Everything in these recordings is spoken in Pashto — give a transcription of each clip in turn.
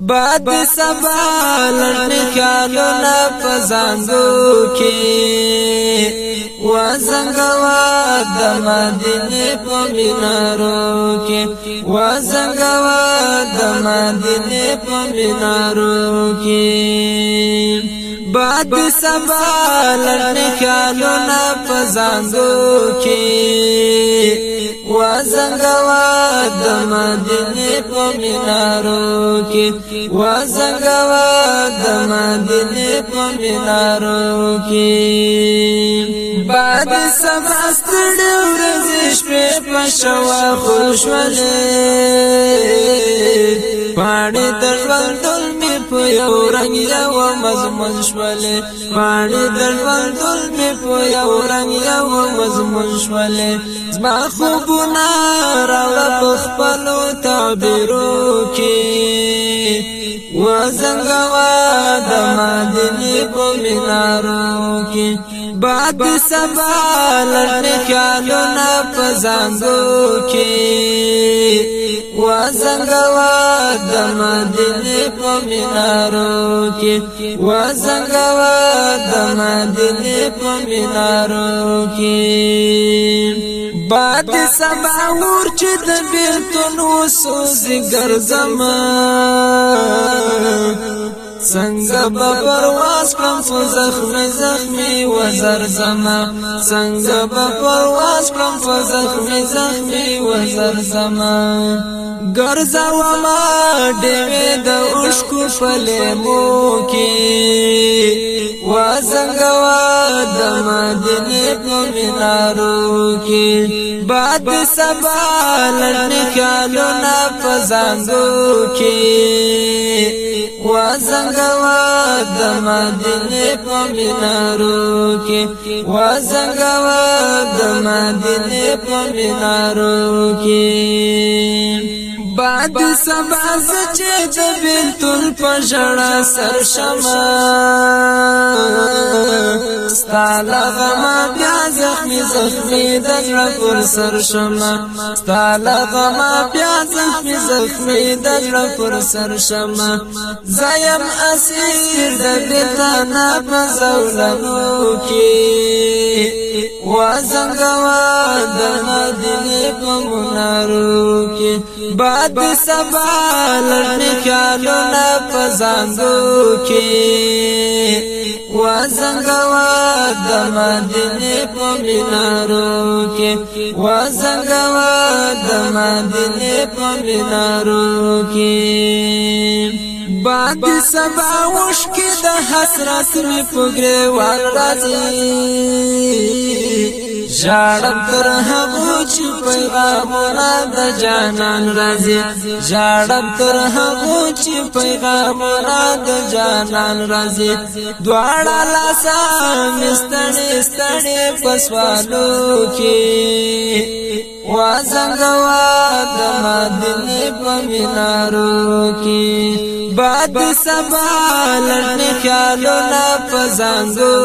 باد سبا لړن کالو نه پزانګو کې و زنګوا د مدینه په مینارو کې و زنګوا د مدینه په مینارو کې باد سبا لړنکانو نه پزانګو کې وزنګوا د مدینه په مینارو کې وزنګوا د مدینه په مینارو کې باد سبا ستړ ورځ شپه پښوا خوشواله پاړې د ژوند می په یو رنگ یو مضمون شولې ماړي د ژوند ټول می په یو رنگ یو مضمون شولې زما خوبونه راوړه په خپلو تعبیرو کې وزنګوا د مدینه په مینارو کې باد سبا لړ خیالونه پزنګو کې وزنګوا د مدینه په مینارو کې وزنګوا د مدینه په مینارو کې باد سبا ور چې د بیتونو سوز ګرځم څنګه به پرواز کړم سو زخم زخمي وزر زما څنګه به پرواز کړم سو زخم زخمي وزر زما ګرځاو ما ډېر د اوشکو فلې مو کې وازنګوا د مدینه په مینارو کې باد سبا لړن کالو نا پزنګو کې وزنګوا د مدینه په مینارو کې وزنګوا د مدینه په مینارو کې د سبا سچې د بنتل پژړا سر شمه ستاله غما بیا زخمی زخمی د زړه پر سر شمه ستاله غما بیا زخمی زخمی د زړه پر سر شمه زایم اسیر د بیتانا په زولمو کې وزنګوا د مدینې په منارو کې باد سبا لړنې خیالونه په زنګو کې وزنګوا د مدینې په منارو کې وزنګوا د مدینې په منارو کې باد سبا وشکې د حسرت می پګریوال راځي ژړم تر هغه چې پیغامونه د جانان راځي ژړم تر هغه چې پیغامونه د جانان راځي دواړه لاسان ستړي ستړي پسوالو کې وازنګوا د مدینه په مینارو کې باد سبا لړن خیالونه پزنګو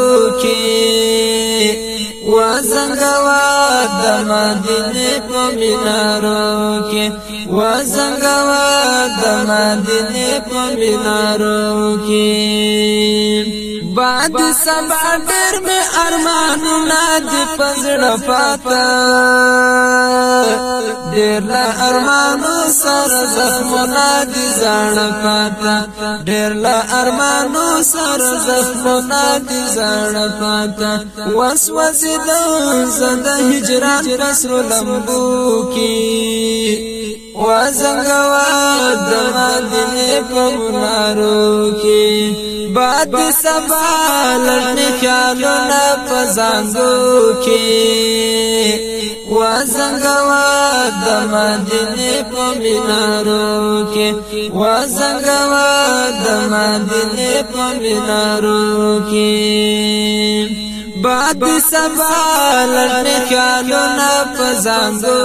کې وزنګوا د مدینه په مینارو کې وزنګوا د مدینه په مینارو کې بعد سبا ډېر مې ارمانونه د پزړه پاتا ډېر لا ارمانو سره زخمونه د ځان پاتا ډېر لا ارمانو سره زخمونه د ځان پاتا وسوسه دا زد هجران پسرو لمبو کی وزنگوا دما دلی پمنارو کی باد سبا لرنی خیالو نا پزانگو کی وزنگوا دما دلی پمنارو کی وزنگوا دما دلی پمنارو کی باد د سبا لړ خیالونه په زنګو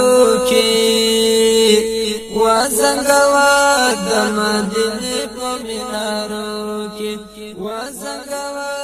کې و زنګوا د مدینه په مینارو کې و زنګوا